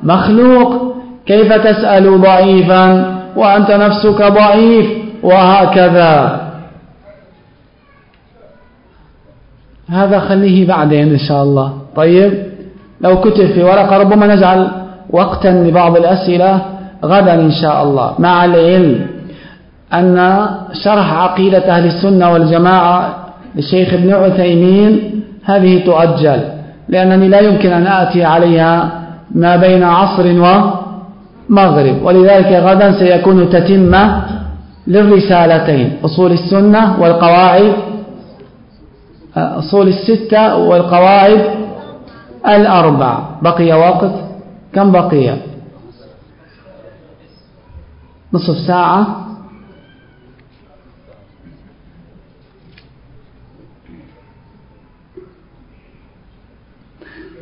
مخلوق. كيف تسأل ضعيفا؟ وأنت نفسك ضعيف. وهكذا. هذا خليه بعدين إن شاء الله. طيب؟ لو كتب في ورقة ربما نجعل وقتا لبعض الأسئلة غدا إن شاء الله. مع العلم أن شرح عقيدة أهل السنة والجماعة للشيخ ابن عثيمين هذه تؤجل لأنني لا يمكن أن آتي عليها ما بين عصر ومغرب. ولذلك غدا سيكون تتمة للرسالتين أصول السنة والقواعد أصول الستة والقواعد الأربع. بقي وقت؟ كم بقي؟ نصف ساعة.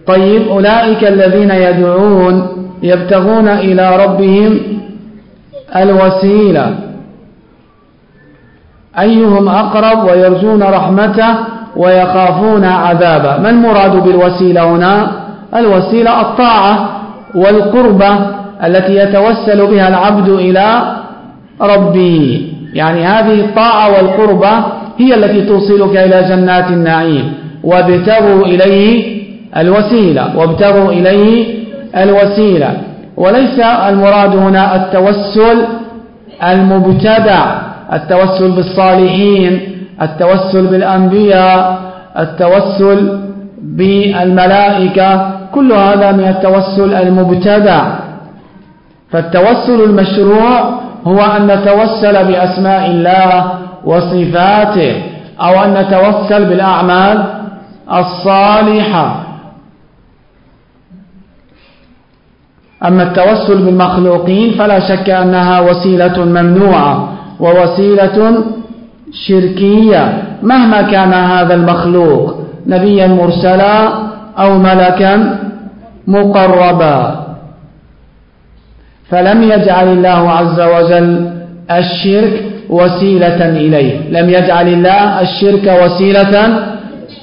طيب أولئك الذين يدعون يبتغون إلى ربهم الوسيلة. أيهم أقرب ويرجون رحمته؟ ويخافون عذابه ما المراد بالوسيلة هنا؟ الوسيلة الطاعة والقربة التي يتوسل بها العبد إلى ربه. يعني هذه الطاعة والقربة هي التي توصلك إلى جنات النعيم. وابتغوا إليه الوسيلة. وابتغوا إليه الوسيلة. وليس المراد هنا التوسل المبتدع. التوسل بالصالحين التوسل بالأنبياء التوسل بالملائكة كل هذا من التوسل المبتدع. فالتوسل المشروع هو أن نتوسل بأسماء الله وصفاته أو أن نتوسل بالأعمال الصالحة. أما التوسل بالمخلوقين فلا شك أنها وسيلة ممنوعة. ووسيلة شركية مهما كان هذا المخلوق نبيا مرسلا أو ملكا مقربا. فلم يجعل الله عز وجل الشرك وسيلة إليه. لم يجعل الله الشرك وسيلة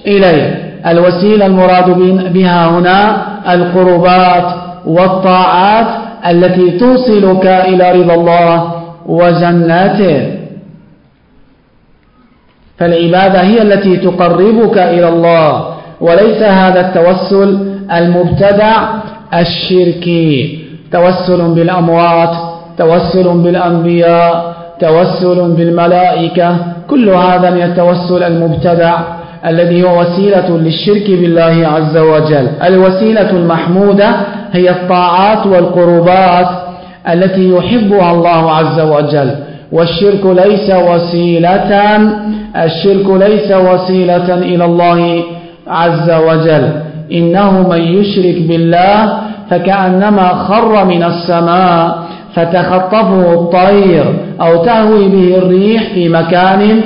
إليه. الوسيلة المراد بها هنا القربات والطاعات التي توصلك إلى رضا الله وجناته. فالعبادة هي التي تقربك إلى الله وليس هذا التوسل المبتدع الشركي. توسل بالأموات توسل بالأنبياء توسل بالملائكة كل هذا من التوسل المبتدع الذي هو وسيلة للشرك بالله عز وجل. الوسيلة المحمودة هي الطاعات والقربات. التي يحبها الله عز وجل. والشرك ليس وسيلة الشرك ليس وسيلة إلى الله عز وجل. إنه من يشرك بالله فكأنما خر من السماء فتخطفه الطير أو تهوي به الريح في مكان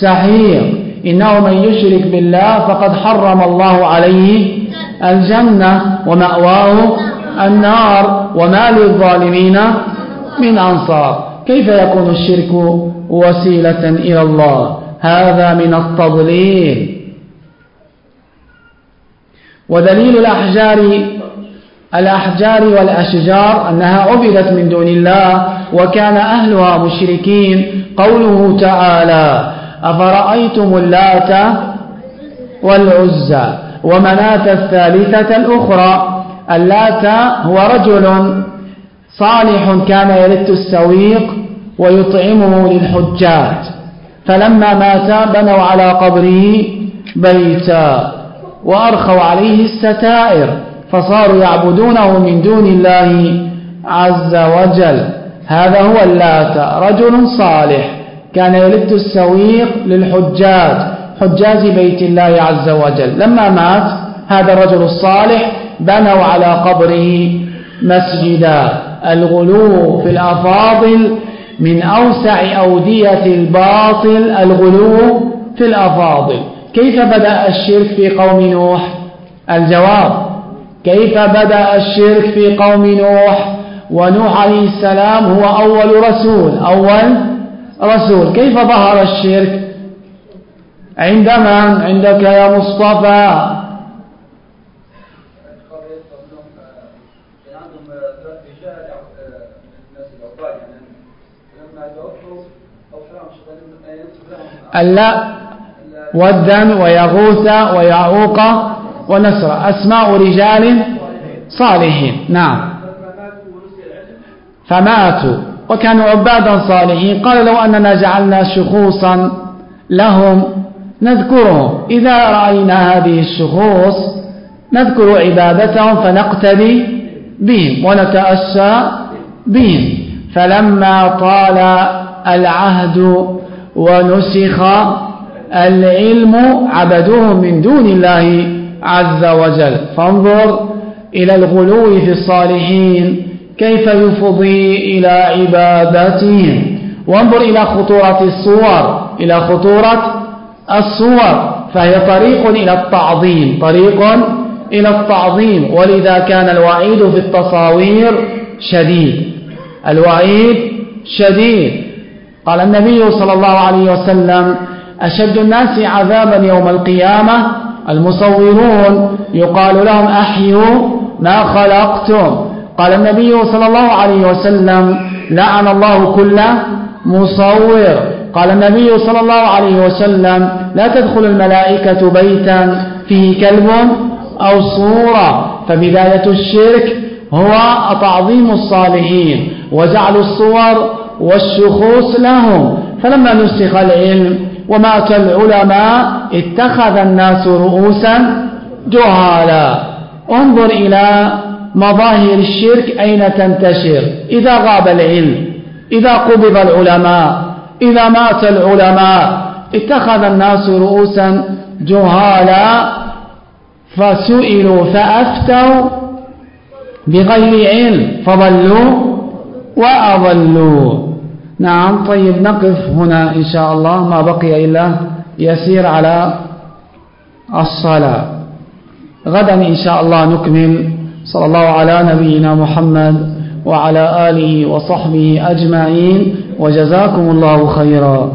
سحيق. إنه من يشرك بالله فقد حرم الله عليه الجنة ومأواه النار وما للظالمين من أنصار. كيف يكون الشرك وسيلة إلى الله؟ هذا من التضليل. ودليل الأحجار الأحجار والأشجار أنها عبدت من دون الله وكان أهلها مشركين. قوله تعالى أفرأيتم اللات والعزى ومناة الثالثة الأخرى؟ اللات هو رجل صالح كان يلت السويق ويطعمه للحجاج. فلما مات بنوا على قبره بيتا وأرخوا عليه الستائر فصاروا يعبدونه من دون الله عز وجل. هذا هو اللات رجل صالح كان يلت السويق للحجاج حجاج بيت الله عز وجل. لما مات هذا الرجل الصالح بنوا على قبره مسجدا الغلو في الأفاضل من أوسع أودية الباطل الغلو في الأفاضل. كيف بدأ الشرك في قوم نوح؟ الجواب كيف بدأ الشرك في قوم نوح؟ ونوح عليه السلام هو أول رسول أول رسول. كيف ظهر الشرك؟ عندما عندك يا مصطفى. اللا ودا ويغوث ويعوق ونسر. أسماء رجال صالحين. نعم. فماتوا وكانوا عبادا صالحين. قال لو أننا جعلنا شخوصا لهم نذكرهم. إذا رأينا هذه الشخوص نذكر عبادتهم فنقتدي بهم ونتأسى بهم. فلما طال العهد ونسخ العلم عبدوه من دون الله عز وجل. فانظر إلى الغلو في الصالحين كيف يفضي إلى عبادتهم وانظر إلى خطورة الصور إلى خطورة الصور. فهي طريق إلى التعظيم طريق إلى التعظيم. ولذا كان الوعيد في التصاوير شديد. الوعيد شديد. قال النبي صلى الله عليه وسلم أشد الناس عذابا يوم القيامة؟ المصورون يقال لهم أحيوا ما خلقتم. قال النبي صلى الله عليه وسلم لعن الله كل مصور. قال النبي صلى الله عليه وسلم لا تدخل الملائكة بيتا فيه كلب أو صورة. فبداية الشرك هو تعظيم الصالحين وجعل الصور والشخوص لهم. فلما نسخ العلم ومات العلماء اتخذ الناس رؤوسا جهالا. انظر إلى مظاهر الشرك أين تنتشر. إذا غاب العلم إذا قبض العلماء إذا مات العلماء اتخذ الناس رؤوسا جهالا. فسئلوا فأفتوا بغير علم فضلوا وأضلوا. نعم طيب نقف هنا إن شاء الله. ما بقي إلا يسير على الصلاة. غدا إن شاء الله نكمل. صلى الله على نبينا محمد وعلى آله وصحبه أجمعين. وجزاكم الله خيرا.